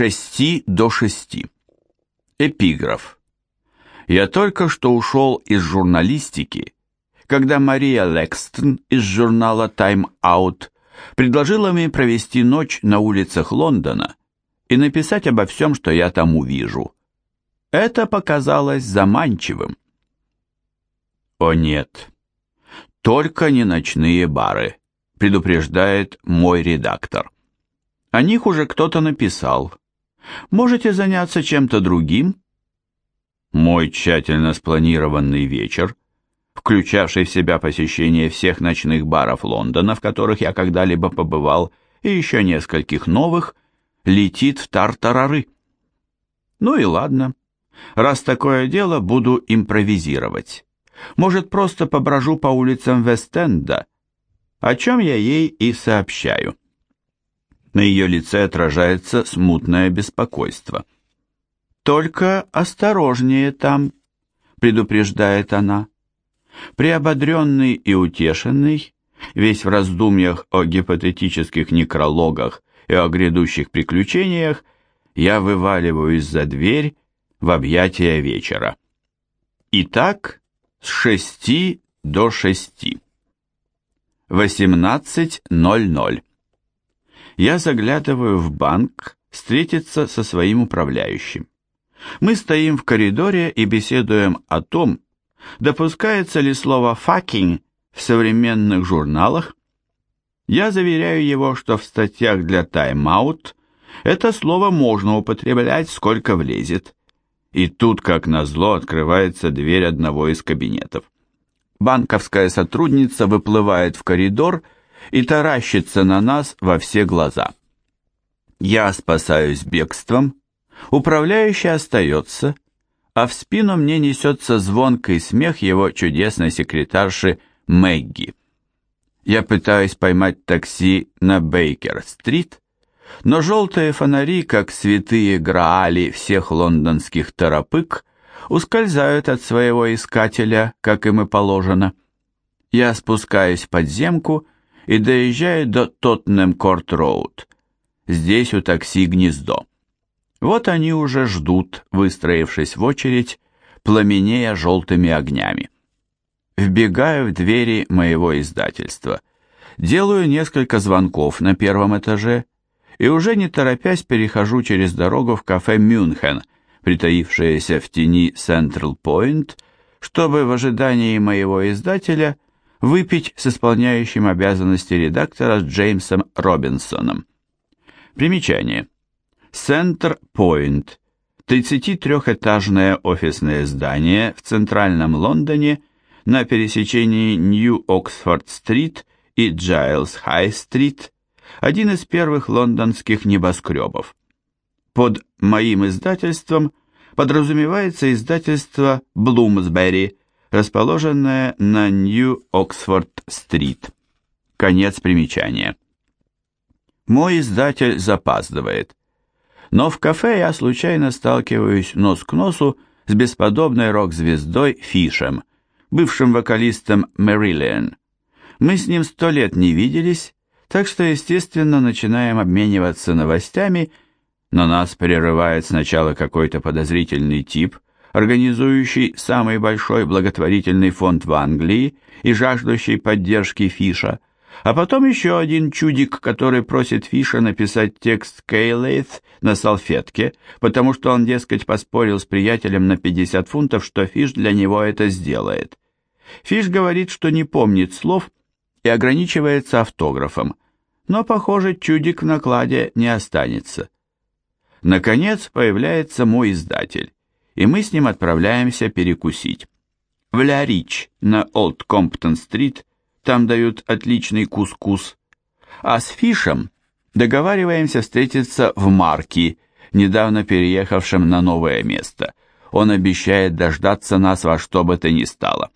шести до шести. Эпиграф. Я только что ушел из журналистики, когда Мария Лекстон из журнала Time Out предложила мне провести ночь на улицах Лондона и написать обо всем, что я там увижу. Это показалось заманчивым. О нет, только не ночные бары, предупреждает мой редактор. О них уже кто-то написал. Можете заняться чем-то другим? Мой тщательно спланированный вечер, включавший в себя посещение всех ночных баров Лондона, в которых я когда-либо побывал, и еще нескольких новых, летит в тартарары. Ну и ладно. Раз такое дело, буду импровизировать. Может, просто поброжу по улицам Вест-Энда, о чем я ей и сообщаю. На ее лице отражается смутное беспокойство. «Только осторожнее там», — предупреждает она. Приободренный и утешенный, весь в раздумьях о гипотетических некрологах и о грядущих приключениях, я вываливаюсь за дверь в объятия вечера. Итак, с шести до шести. 18.00 я заглядываю в банк встретиться со своим управляющим. Мы стоим в коридоре и беседуем о том, допускается ли слово «fucking» в современных журналах. Я заверяю его, что в статьях для Out это слово можно употреблять сколько влезет. И тут, как назло, открывается дверь одного из кабинетов. Банковская сотрудница выплывает в коридор и, и таращится на нас во все глаза. Я спасаюсь бегством, управляющий остается, а в спину мне несется звонкий смех его чудесной секретарши Мэгги. Я пытаюсь поймать такси на Бейкер-стрит, но желтые фонари, как святые граали всех лондонских торопык, ускользают от своего искателя, как им и положено. Я спускаюсь в подземку и доезжает до Тоттенем-Корт-Роуд. Здесь у такси гнездо. Вот они уже ждут, выстроившись в очередь, пламенея желтыми огнями. Вбегаю в двери моего издательства. Делаю несколько звонков на первом этаже и уже не торопясь перехожу через дорогу в кафе «Мюнхен», притаившееся в тени Централ Пойнт, чтобы в ожидании моего издателя – выпить с исполняющим обязанности редактора Джеймсом Робинсоном. Примечание. Центр Пойнт. 33-этажное офисное здание в центральном Лондоне на пересечении Нью-Оксфорд-стрит и Джайлс-Хай-стрит, один из первых лондонских небоскребов. Под моим издательством подразумевается издательство Блумсбери – расположенная на Нью-Оксфорд-стрит. Конец примечания. Мой издатель запаздывает. Но в кафе я случайно сталкиваюсь нос к носу с бесподобной рок-звездой Фишем, бывшим вокалистом Мэрилиан. Мы с ним сто лет не виделись, так что, естественно, начинаем обмениваться новостями, но нас прерывает сначала какой-то подозрительный тип – организующий самый большой благотворительный фонд в Англии и жаждущий поддержки Фиша, а потом еще один чудик, который просит Фиша написать текст Кейлейт на салфетке, потому что он, дескать, поспорил с приятелем на 50 фунтов, что Фиш для него это сделает. Фиш говорит, что не помнит слов и ограничивается автографом, но, похоже, чудик в накладе не останется. Наконец появляется мой издатель и мы с ним отправляемся перекусить. В Ля Рич на Олд Комптон-стрит, там дают отличный кускус. А с Фишем договариваемся встретиться в Марки, недавно переехавшем на новое место. Он обещает дождаться нас во что бы то ни стало.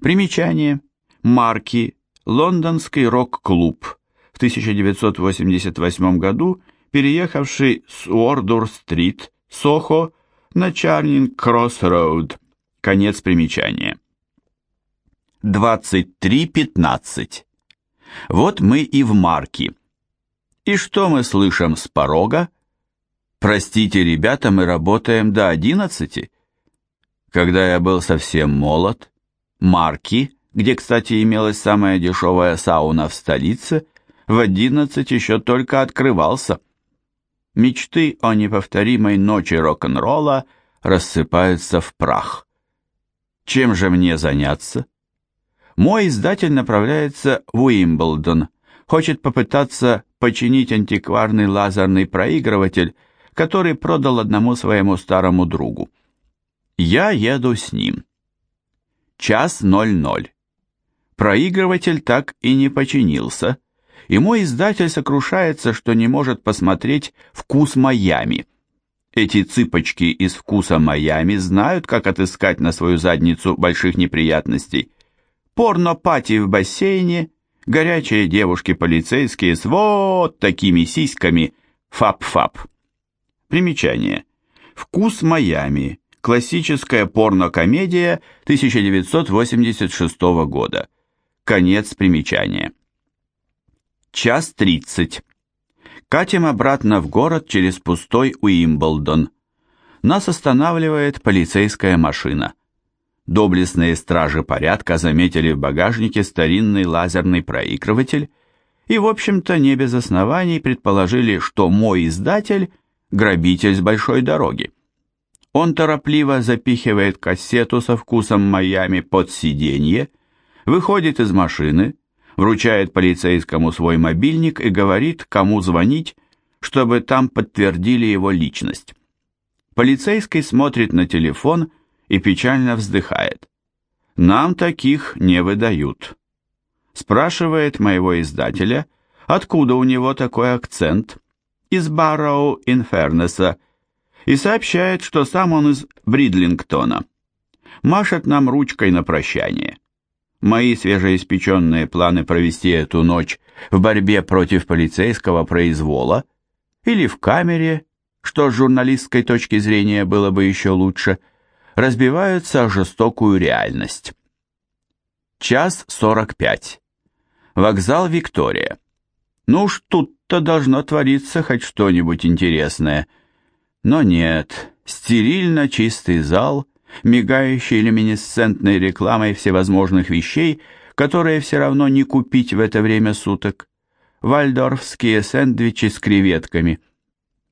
Примечание. Марки. Лондонский рок-клуб. В 1988 году переехавший с Уордур-стрит, Сохо, на Чарнинг-Кросс-Роуд. Конец примечания. 23.15. Вот мы и в Марке. И что мы слышим с порога? Простите, ребята, мы работаем до одиннадцати. Когда я был совсем молод, Марки, где, кстати, имелась самая дешевая сауна в столице, в одиннадцать еще только открывался. Мечты о неповторимой ночи рок-н-ролла рассыпаются в прах. Чем же мне заняться? Мой издатель направляется в Уимблдон, хочет попытаться починить антикварный лазерный проигрыватель, который продал одному своему старому другу. Я еду с ним. Час ноль ноль. Проигрыватель так и не починился, и мой издатель сокрушается, что не может посмотреть «Вкус Майами». Эти цыпочки из «Вкуса Майами» знают, как отыскать на свою задницу больших неприятностей. Порно-пати в бассейне, горячие девушки-полицейские с вот такими сиськами, фап-фап. Примечание. «Вкус Майами» Классическая порно-комедия 1986 года. Конец примечания. Час тридцать. Катим обратно в город через пустой Уимблдон. Нас останавливает полицейская машина. Доблестные стражи порядка заметили в багажнике старинный лазерный проигрыватель и, в общем-то, не без оснований предположили, что мой издатель – грабитель с большой дороги. Он торопливо запихивает кассету со вкусом Майами под сиденье, выходит из машины, вручает полицейскому свой мобильник и говорит, кому звонить, чтобы там подтвердили его личность. Полицейский смотрит на телефон и печально вздыхает. «Нам таких не выдают». Спрашивает моего издателя, откуда у него такой акцент. Из Барроу Инфернеса, и сообщает, что сам он из Бридлингтона. Машет нам ручкой на прощание. Мои свежеиспеченные планы провести эту ночь в борьбе против полицейского произвола или в камере, что с журналистской точки зрения было бы еще лучше, разбиваются о жестокую реальность. Час сорок пять. Вокзал Виктория. Ну уж тут-то должно твориться хоть что-нибудь интересное – но нет, стерильно чистый зал, мигающий люминесцентной рекламой всевозможных вещей, которые все равно не купить в это время суток. Вальдорфские сэндвичи с креветками.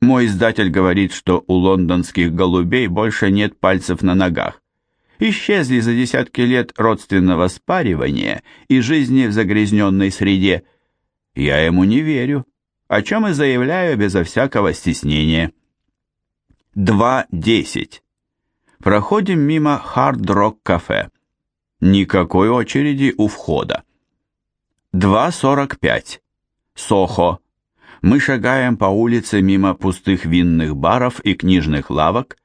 Мой издатель говорит, что у лондонских голубей больше нет пальцев на ногах. Исчезли за десятки лет родственного спаривания и жизни в загрязненной среде. Я ему не верю, о чем и заявляю безо всякого стеснения. 2.10. Проходим мимо хард-рок-кафе. Никакой очереди у входа. 2.45. Сохо. Мы шагаем по улице мимо пустых винных баров и книжных лавок,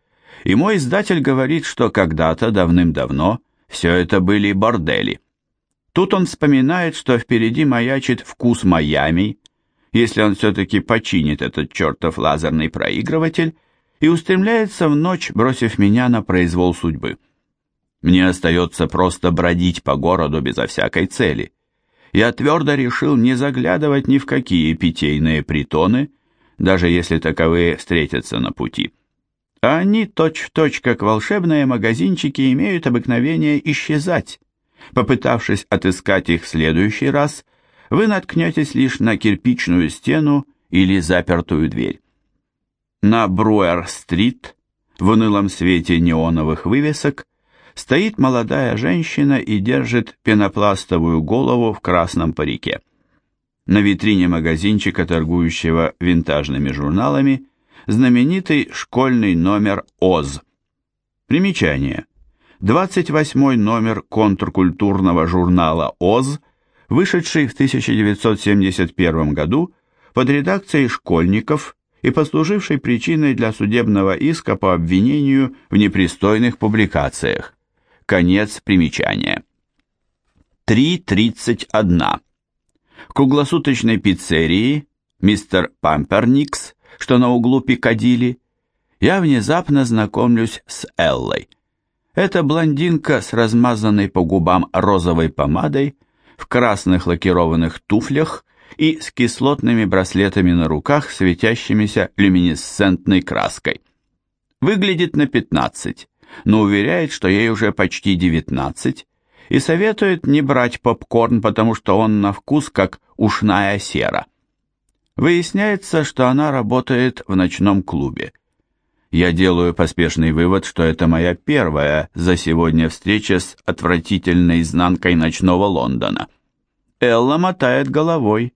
и мой издатель говорит, что когда-то давным-давно все это были бордели. Тут он вспоминает, что впереди маячит вкус Майами, если он все-таки починит этот чертов лазерный проигрыватель, и устремляется в ночь, бросив меня на произвол судьбы. Мне остается просто бродить по городу безо всякой цели. Я твердо решил не заглядывать ни в какие питейные притоны, даже если таковые встретятся на пути. А они точь-в-точь, точь, как волшебные магазинчики, имеют обыкновение исчезать. Попытавшись отыскать их в следующий раз, вы наткнетесь лишь на кирпичную стену или запертую дверь. На Бруэр-стрит, в унылом свете неоновых вывесок, стоит молодая женщина и держит пенопластовую голову в красном парике. На витрине магазинчика, торгующего винтажными журналами, знаменитый школьный номер ОЗ. Примечание. 28 номер контркультурного журнала ОЗ, вышедший в 1971 году под редакцией школьников и послужившей причиной для судебного иска по обвинению в непристойных публикациях. Конец примечания. 3.31. В круглосуточной пиццерии мистер Памперникс, что на углу Пикадилли, я внезапно знакомлюсь с Эллой. Это блондинка с размазанной по губам розовой помадой, в красных лакированных туфлях и с кислотными браслетами на руках, светящимися люминесцентной краской. Выглядит на 15, но уверяет, что ей уже почти 19, и советует не брать попкорн, потому что он на вкус как ушная сера. Выясняется, что она работает в ночном клубе. Я делаю поспешный вывод, что это моя первая за сегодня встреча с отвратительной изнанкой ночного Лондона. Элла мотает головой.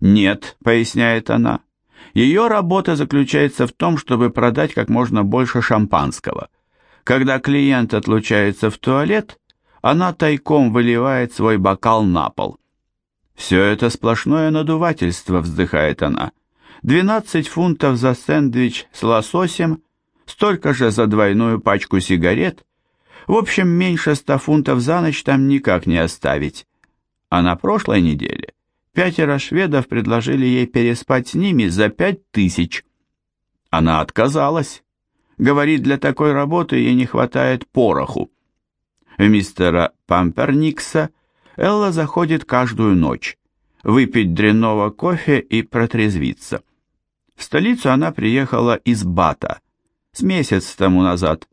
«Нет», — поясняет она, — «ее работа заключается в том, чтобы продать как можно больше шампанского. Когда клиент отлучается в туалет, она тайком выливает свой бокал на пол. «Все это сплошное надувательство», — вздыхает она. «Двенадцать фунтов за сэндвич с лососем, столько же за двойную пачку сигарет. В общем, меньше ста фунтов за ночь там никак не оставить. А на прошлой неделе пятеро шведов предложили ей переспать с ними за пять тысяч. Она отказалась. Говорит, для такой работы ей не хватает пороху. В мистера Памперникса Элла заходит каждую ночь, выпить дрянного кофе и протрезвиться. В столицу она приехала из Бата, с месяц тому назад,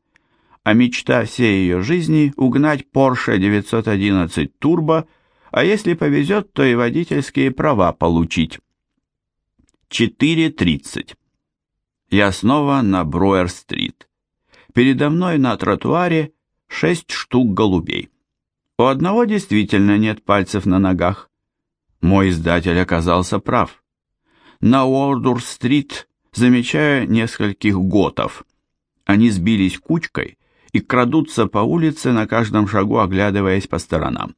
а мечта всей ее жизни – угнать Porsche 911 Turbo, а если повезет, то и водительские права получить. 4.30. Я снова на Бруэр-стрит. Передо мной на тротуаре шесть штук голубей. У одного действительно нет пальцев на ногах. Мой издатель оказался прав. На Уордур-стрит замечаю нескольких готов. Они сбились кучкой и крадутся по улице на каждом шагу, оглядываясь по сторонам.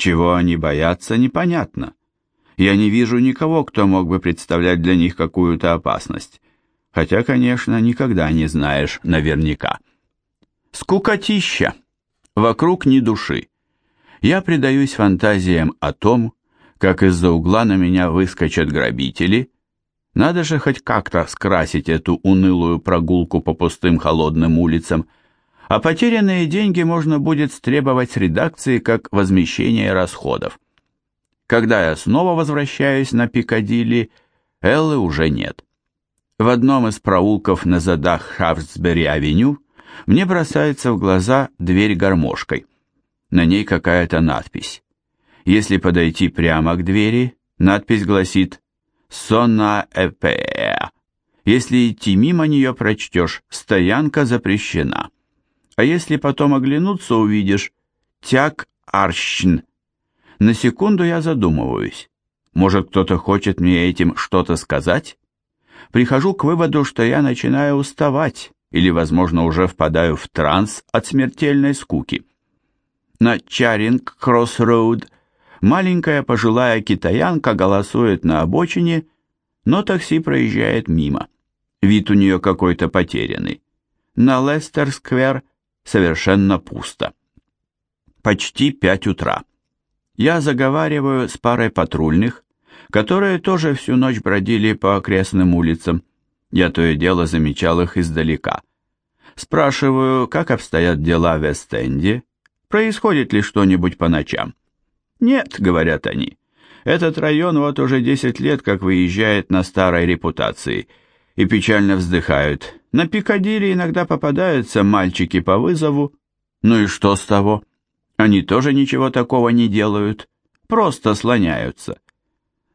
Чего они боятся, непонятно. Я не вижу никого, кто мог бы представлять для них какую-то опасность. Хотя, конечно, никогда не знаешь наверняка. Скукотища. Вокруг ни души. Я предаюсь фантазиям о том, как из-за угла на меня выскочат грабители. Надо же хоть как-то скрасить эту унылую прогулку по пустым холодным улицам, а потерянные деньги можно будет стребовать с редакции как возмещение расходов. Когда я снова возвращаюсь на Пикадилли, Эллы уже нет. В одном из проулков на задах Хафтсбери-авеню мне бросается в глаза дверь гармошкой. На ней какая-то надпись. Если подойти прямо к двери, надпись гласит «Сона Эпеа». Если идти мимо нее, прочтешь «Стоянка запрещена». А если потом оглянуться, увидишь «Тяг Арщн». На секунду я задумываюсь. Может, кто-то хочет мне этим что-то сказать? Прихожу к выводу, что я начинаю уставать или, возможно, уже впадаю в транс от смертельной скуки. На Чаринг-Кроссроуд маленькая пожилая китаянка голосует на обочине, но такси проезжает мимо. Вид у нее какой-то потерянный. На Лестер-сквер совершенно пусто. Почти пять утра. Я заговариваю с парой патрульных, которые тоже всю ночь бродили по окрестным улицам. Я то и дело замечал их издалека. Спрашиваю, как обстоят дела в Эстенде, происходит ли что-нибудь по ночам. «Нет», — говорят они, — «этот район вот уже 10 лет как выезжает на старой репутации» и печально вздыхают. На Пикадилли иногда попадаются мальчики по вызову. Ну и что с того? Они тоже ничего такого не делают, просто слоняются.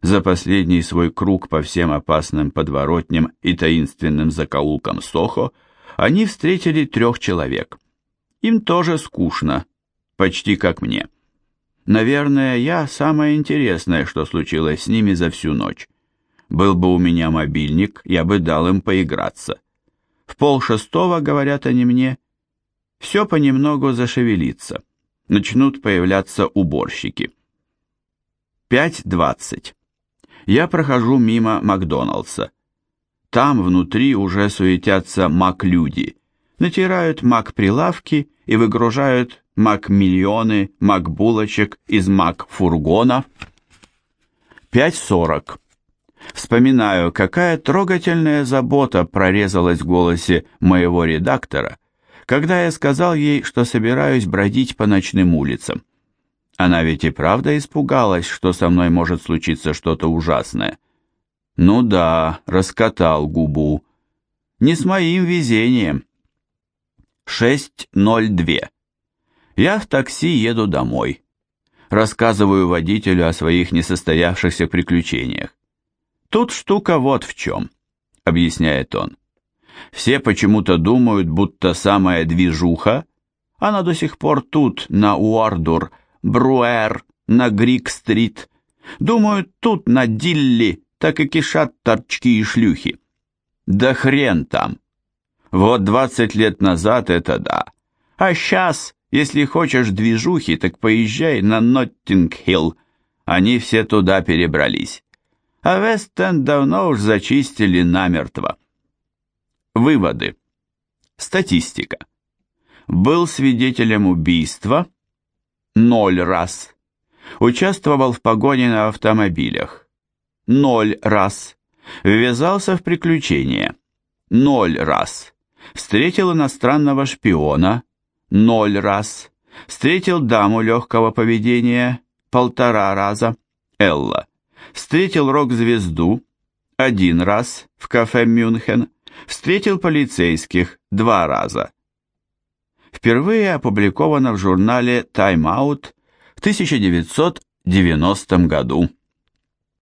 За последний свой круг по всем опасным подворотням и таинственным закоулкам Сохо они встретили трех человек. Им тоже скучно, почти как мне. Наверное, я самое интересное, что случилось с ними за всю ночь. Был бы у меня мобильник, я бы дал им поиграться. В пол шестого, говорят они мне, все понемногу зашевелится. Начнут появляться уборщики. 5.20 я прохожу мимо Макдоналдса. Там внутри уже суетятся мак-люди, натирают мак-прилавки и выгружают мак-миллионы мак-булочек из мак-фургонов. 5.40. Вспоминаю, какая трогательная забота прорезалась в голосе моего редактора, когда я сказал ей, что собираюсь бродить по ночным улицам. Она ведь и правда испугалась, что со мной может случиться что-то ужасное. Ну да, раскатал губу. Не с моим везением. 6.02. Я в такси еду домой. Рассказываю водителю о своих несостоявшихся приключениях. Тут штука вот в чем, объясняет он. Все почему-то думают, будто самая движуха, она до сих пор тут, на Уордур, Бруэр, на Грик-стрит. Думают, тут, на Дилли, так и кишат торчки и шлюхи. Да хрен там. Вот двадцать лет назад это да. А сейчас, если хочешь движухи, так поезжай на Ноттинг-Хилл. Они все туда перебрались. А Вестен давно уж зачистили намертво. Выводы. Статистика. Был свидетелем убийства – ноль раз. Участвовал в погоне на автомобилях – ноль раз. Ввязался в приключения – ноль раз. Встретил иностранного шпиона – ноль раз. Встретил даму легкого поведения – полтора раза. Элла. Встретил рок-звезду – один раз в кафе Мюнхен – Встретил полицейских два раза. Впервые опубликовано в журнале Time Out в 1990 году.